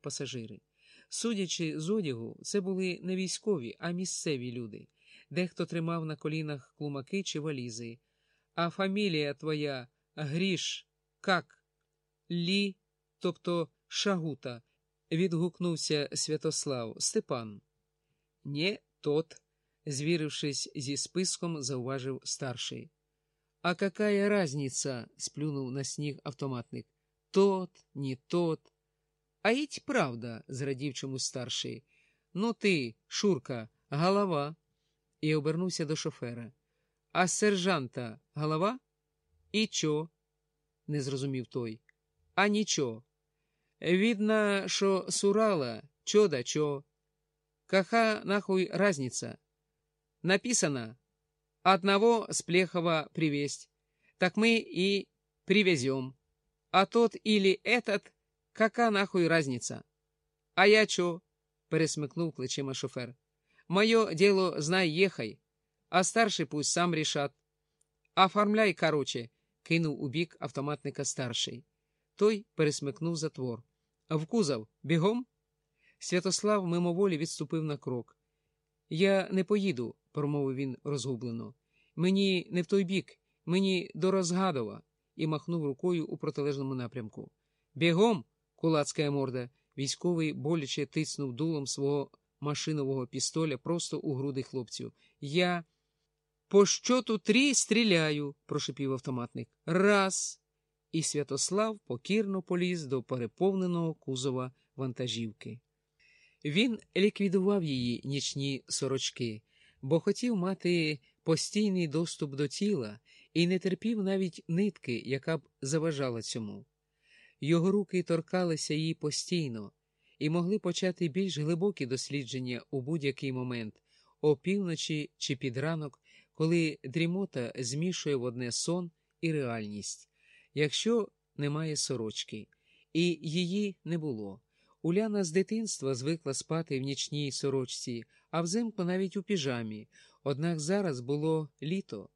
пасажири. Судячи з одягу, це були не військові, а місцеві люди. Дехто тримав на колінах клумаки чи валізи. А фамілія твоя Гріш, как? Лі, тобто Шагута, відгукнувся Святослав Степан. Не тот, звірившись зі списком, зауважив старший. А какая разница? сплюнув на сніг автоматник. Тот, не тот. А іть правда, зрадів чомусь старший. Ну ти, Шурка, голова. І обернувся до шофера. А сержанта голова? І чо? не зрозумів той. А нічо. Видно, що сурала, чо да чо. Кака нахуй разница? Написано одного с Плехова привезть. Так мы и привезем. А тот или этот, кака нахуй разница? А я чо? пересмикнув плечима шофер. Мое дело знай ехай, а старший пусть сам решат. Оформляй, короче, кинув у бік автоматника старший. Той пересмикнув затвор. В кузов бігом? Святослав мимоволі відступив на крок. Я не поїду, промовив він розгублено. Мені не в той бік, мені до Розгадова, і махнув рукою у протилежному напрямку. Бігом, кулацька морда, військовий боляче тиснув дулом свого машинового пістоля просто у груди хлопців. Я по щоту трі стріляю, прошепів автоматник. Раз. І Святослав покірно поліз до переповненого кузова вантажівки. Він ліквідував її нічні сорочки, бо хотів мати постійний доступ до тіла і не терпів навіть нитки, яка б заважала цьому. Його руки торкалися її постійно і могли почати більш глибокі дослідження у будь-який момент, опівночі чи під ранок, коли дрімота змішує в одне сон і реальність, якщо немає сорочки, і її не було. Уляна з дитинства звикла спати в нічній сорочці, а взимку навіть у піжамі. Однак зараз було літо.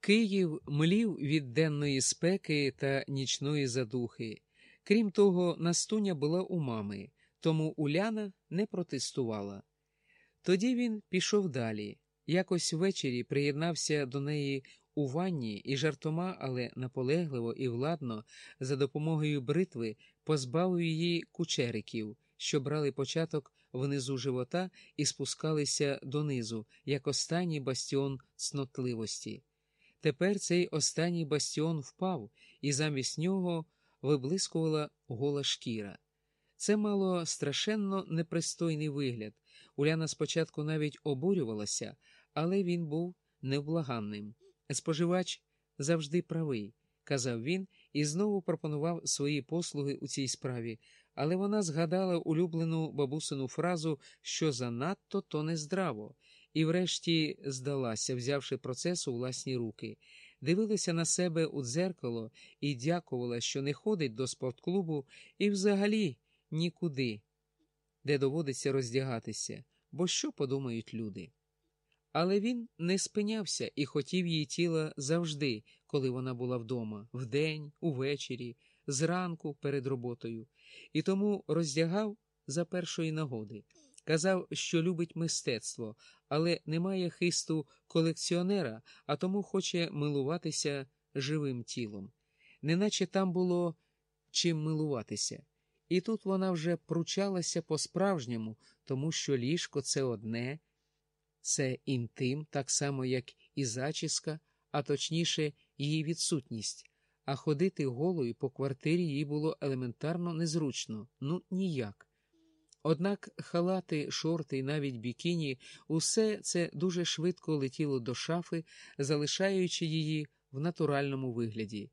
Київ млів від денної спеки та нічної задухи. Крім того, настуня була у мами, тому Уляна не протестувала. Тоді він пішов далі. Якось ввечері приєднався до неї у ванні і жартома, але наполегливо і владно, за допомогою бритви позбавив її кучериків, що брали початок внизу живота і спускалися донизу, як останній бастіон цнотливості. Тепер цей останній бастіон впав, і замість нього виблискувала гола шкіра. Це мало страшенно непристойний вигляд. Уляна спочатку навіть обурювалася, але він був невблаганним. Споживач завжди правий, казав він і знову пропонував свої послуги у цій справі, але вона згадала улюблену бабусину фразу, що занадто то нездраво, і врешті здалася, взявши процес у власні руки, дивилася на себе у дзеркало і дякувала, що не ходить до спортклубу і взагалі нікуди, де доводиться роздягатися, бо що подумають люди. Але він не спинявся і хотів її тіла завжди, коли вона була вдома, вдень, увечері, зранку перед роботою, і тому роздягав за першої нагоди. Казав, що любить мистецтво, але не має хисту колекціонера, а тому хоче милуватися живим тілом. Неначе там було чим милуватися. І тут вона вже пручалася по-справжньому, тому що ліжко це одне це інтим, так само, як і зачіска, а точніше, її відсутність, а ходити голою по квартирі їй було елементарно незручно, ну ніяк. Однак халати, шорти і навіть бікіні, усе це дуже швидко летіло до шафи, залишаючи її в натуральному вигляді.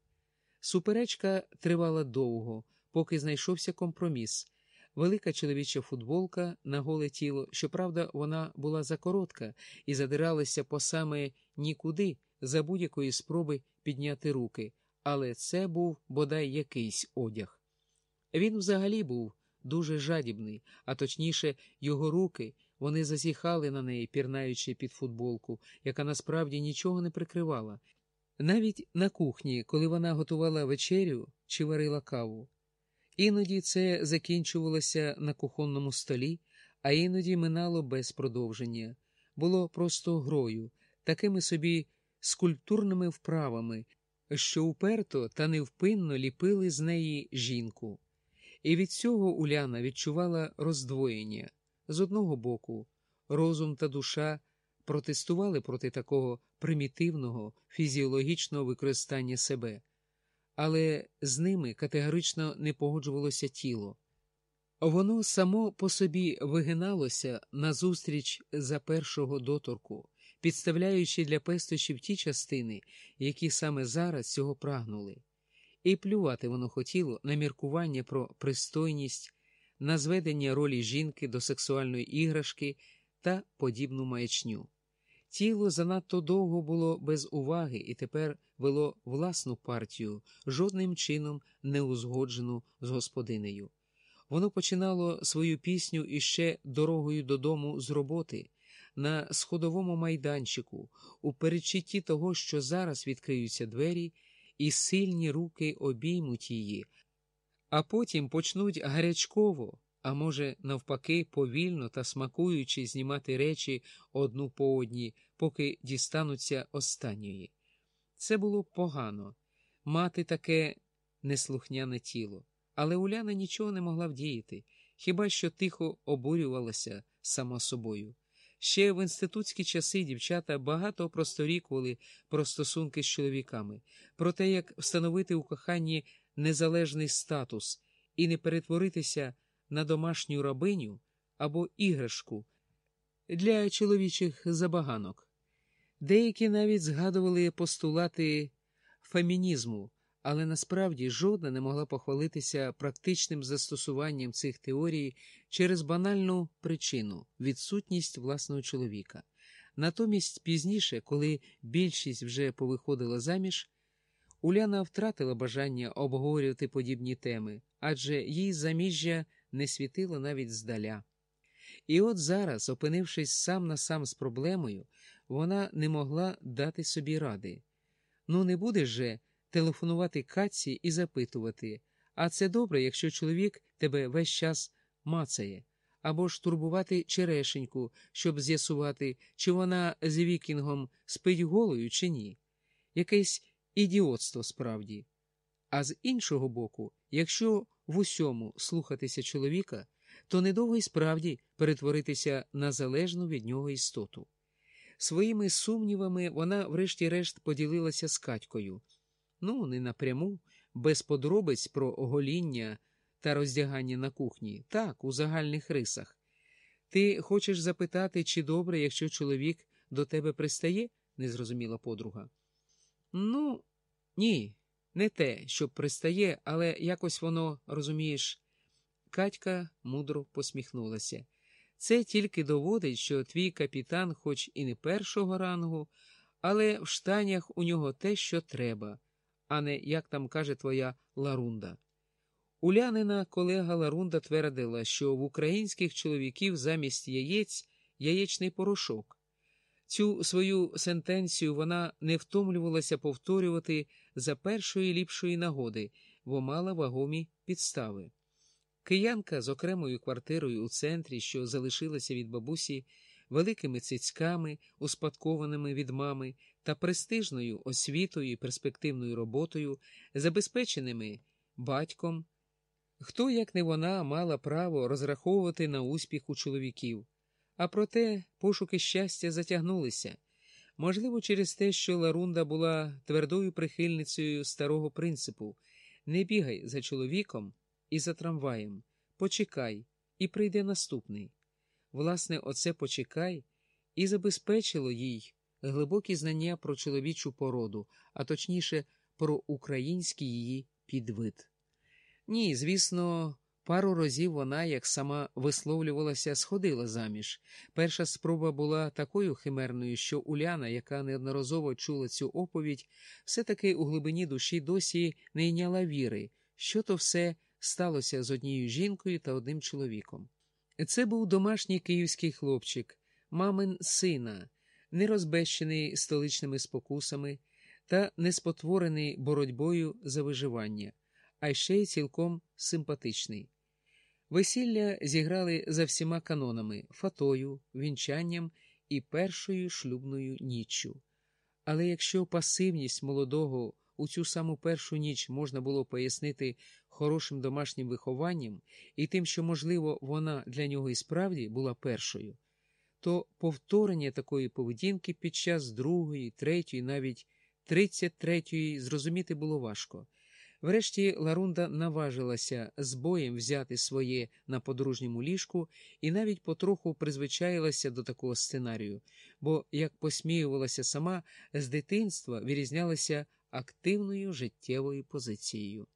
Суперечка тривала довго, поки знайшовся компроміс велика чоловіча футболка на голе тіло, щоправда, вона була закоротка і задиралася по саме нікуди за будь-якої спроби підняти руки, але це був бодай якийсь одяг. Він взагалі був дуже жадібний, а точніше, його руки. Вони зазіхали на неї, пірнаючи під футболку, яка насправді нічого не прикривала. Навіть на кухні, коли вона готувала вечерю чи варила каву. Іноді це закінчувалося на кухонному столі, а іноді минало без продовження, було просто грою, такими собі скульптурними вправами, що уперто та невпинно ліпили з неї жінку. І від цього Уляна відчувала роздвоєння. З одного боку, розум та душа протестували проти такого примітивного фізіологічного використання себе, але з ними категорично не погоджувалося тіло. Воно само по собі вигиналося назустріч за першого доторку, підставляючи для пестощів ті частини, які саме зараз цього прагнули, і плювати воно хотіло на міркування про пристойність, на зведення ролі жінки до сексуальної іграшки та подібну маячню. Тіло занадто довго було без уваги і тепер вело власну партію, жодним чином не узгоджену з господинею. Воно починало свою пісню іще дорогою додому з роботи, на сходовому майданчику, у передчутті того, що зараз відкриються двері, і сильні руки обіймуть її, а потім почнуть гарячково а може, навпаки, повільно та смакуючи знімати речі одну по одній, поки дістануться останньої. Це було погано мати таке неслухняне тіло, але Уляна нічого не могла вдіяти, хіба що тихо обурювалася сама собою. Ще в інститутські часи дівчата багато просторікували про стосунки з чоловіками, про те, як встановити у коханні незалежний статус і не перетворитися на домашню рабиню або іграшку для чоловічих забаганок. Деякі навіть згадували постулати фемінізму, але насправді жодна не могла похвалитися практичним застосуванням цих теорій через банальну причину відсутність власного чоловіка. Натомість пізніше, коли більшість вже повиходила заміж, Уляна втратила бажання обговорювати подібні теми, адже їй заміжжя не світило навіть здаля. І от зараз, опинившись сам на сам з проблемою, вона не могла дати собі ради. Ну, не будеш же телефонувати Каці і запитувати, а це добре, якщо чоловік тебе весь час мацає, або ж турбувати черешеньку, щоб з'ясувати, чи вона з вікінгом спить голою, чи ні. Якесь ідіотство справді. А з іншого боку, якщо в усьому слухатися чоловіка, то недовго й справді перетворитися на залежну від нього істоту. Своїми сумнівами вона, врешті-решт, поділилася з Катькою. Ну, не напряму, без подробиць про огоління та роздягання на кухні, так, у загальних рисах. Ти хочеш запитати, чи добре, якщо чоловік до тебе пристає? не зрозуміла подруга. Ну, ні, не те, що пристає, але якось воно, розумієш. Катька мудро посміхнулася. Це тільки доводить, що твій капітан, хоч і не першого рангу, але в штанях у нього те, що треба, а не, як там каже твоя Ларунда. Улянина колега Ларунда твердила, що в українських чоловіків замість яєць яєчний порошок. Цю свою сентенцію вона не втомлювалася повторювати за першої ліпшої нагоди, бо мала вагомі підстави. Киянка з окремою квартирою у центрі, що залишилася від бабусі, великими цицьками, успадкованими від мами, та престижною освітою і перспективною роботою, забезпеченими батьком, хто, як не вона, мала право розраховувати на успіх у чоловіків. А проте пошуки щастя затягнулися. Можливо, через те, що Ларунда була твердою прихильницею старого принципу не бігай за чоловіком і за трамваєм, почекай, і прийде наступний. Власне, оце почекай і забезпечило їй глибокі знання про чоловічу породу, а точніше, про український її підвид. Ні, звісно. Пару разів вона, як сама висловлювалася, сходила заміж. Перша спроба була такою химерною, що Уляна, яка неодноразово чула цю оповідь, все-таки у глибині душі досі не йняла віри, що то все сталося з однією жінкою та одним чоловіком. Це був домашній київський хлопчик, мамин сина, не розбещений столичними спокусами та не спотворений боротьбою за виживання. а ще й цілком симпатичний. Весілля зіграли за всіма канонами фатою, вінчанням і першою шлюбною ніччю. Але якщо пасивність молодого у цю саму першу ніч можна було пояснити хорошим домашнім вихованням і тим, що, можливо, вона для нього і справді була першою, то повторення такої поведінки під час другої, третьої, навіть тридцять третьої зрозуміти було важко. Врешті Ларунда наважилася з боєм взяти своє на подружньому ліжку і навіть потроху призвичаїлася до такого сценарію, бо, як посміювалася сама, з дитинства вирізнялася активною життєвою позицією.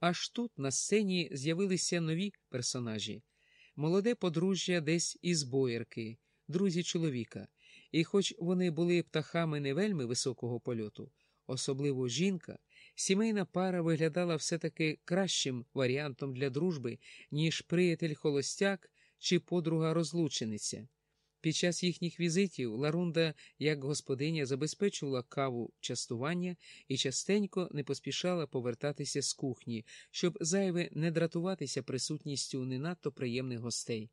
Аж тут на сцені з'явилися нові персонажі молоде подружжя десь із боярки, друзі чоловіка, і, хоч вони були птахами не вельми високого польоту, особливо жінка. Сімейна пара виглядала все-таки кращим варіантом для дружби, ніж приятель холостяк чи подруга розлучениця. Під час їхніх візитів Ларунда, як господиня, забезпечувала каву частування і частенько не поспішала повертатися з кухні, щоб зайве не дратуватися присутністю не надто приємних гостей.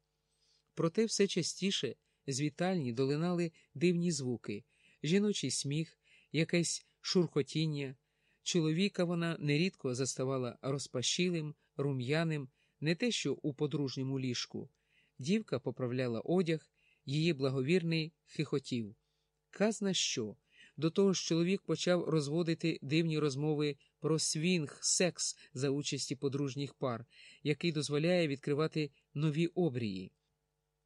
Проте все частіше з вітальні долинали дивні звуки, жіночий сміх, якесь шурхотіння. Чоловіка вона нерідко заставала розпашілим, рум'яним, не те, що у подружньому ліжку. Дівка поправляла одяг, її благовірний хихотів. Казна що? До того ж, чоловік почав розводити дивні розмови про свінг, секс за участі подружніх пар, який дозволяє відкривати нові обрії.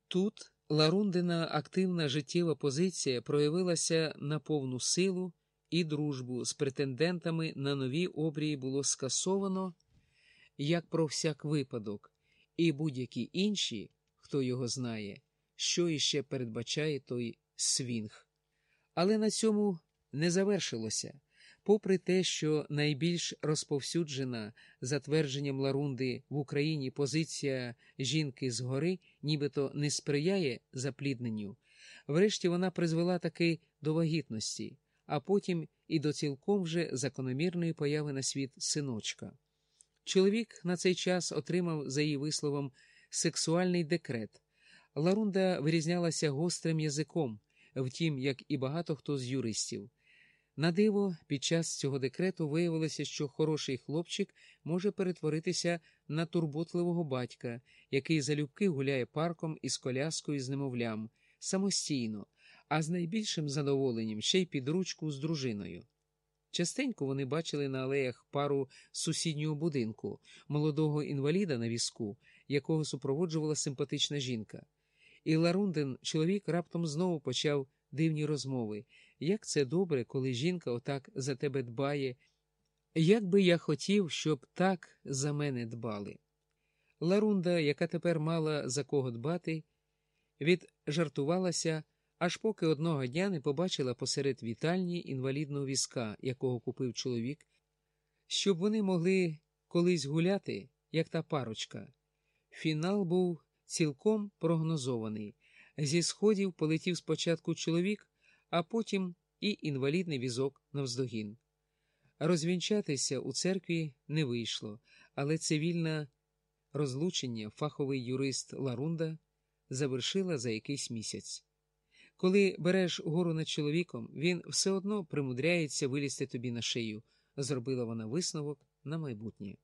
Тут Ларундина активна життєва позиція проявилася на повну силу і дружбу з претендентами на нові обрії було скасовано, як про всяк випадок, і будь-які інші, хто його знає, що іще передбачає той свінг. Але на цьому не завершилося. Попри те, що найбільш розповсюджена за твердженням Ларунди в Україні позиція жінки згори нібито не сприяє заплідненню, врешті вона призвела таки до вагітності а потім і до цілком вже закономірної появи на світ синочка. Чоловік на цей час отримав, за її висловом, сексуальний декрет. Ларунда вирізнялася гострим язиком, втім, як і багато хто з юристів. На диво, під час цього декрету виявилося, що хороший хлопчик може перетворитися на турботливого батька, який залюбки гуляє парком із коляскою з немовлям, самостійно, а з найбільшим задоволенням ще й під ручку з дружиною. Частенько вони бачили на алеях пару сусіднього будинку, молодого інваліда на візку, якого супроводжувала симпатична жінка. І Ларундин чоловік раптом знову почав дивні розмови як це добре, коли жінка отак за тебе дбає, як би я хотів, щоб так за мене дбали. Ларунда, яка тепер мала за кого дбати, віджартувалася аж поки одного дня не побачила посеред вітальні інвалідного візка, якого купив чоловік, щоб вони могли колись гуляти, як та парочка. Фінал був цілком прогнозований. Зі сходів полетів спочатку чоловік, а потім і інвалідний візок навздогін. Розвінчатися у церкві не вийшло, але цивільне розлучення фаховий юрист Ларунда завершила за якийсь місяць. Коли береш гору над чоловіком, він все одно примудряється вилізти тобі на шию, зробила вона висновок на майбутнє.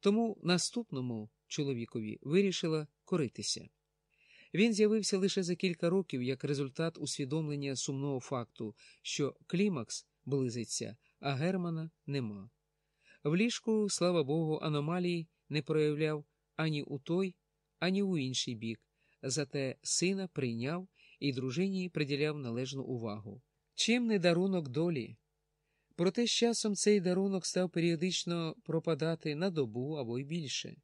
Тому наступному чоловікові вирішила коритися. Він з'явився лише за кілька років як результат усвідомлення сумного факту, що клімакс близиться, а Германа нема. В ліжку, слава Богу, аномалії не проявляв ані у той, ані у інший бік, зате сина прийняв і дружині приділяв належну увагу. Чим не дарунок долі? Проте з часом цей дарунок став періодично пропадати на добу або й більше.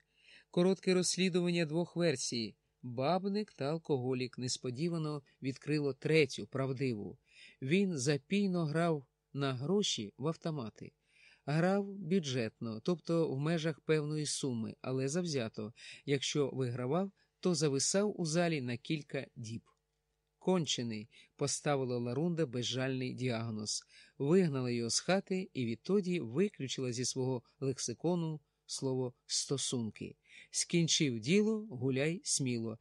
Коротке розслідування двох версій бабник та алкоголік несподівано відкрило третю, правдиву. Він запійно грав на гроші в автомати, грав бюджетно, тобто в межах певної суми, але завзято. Якщо вигравав, то зависав у залі на кілька діб. кончений, поставила Ларунда безжальний діагноз, вигнала його з хати і відтоді виключила зі свого лексикону слово стосунки. Скінчив діло, гуляй сміло.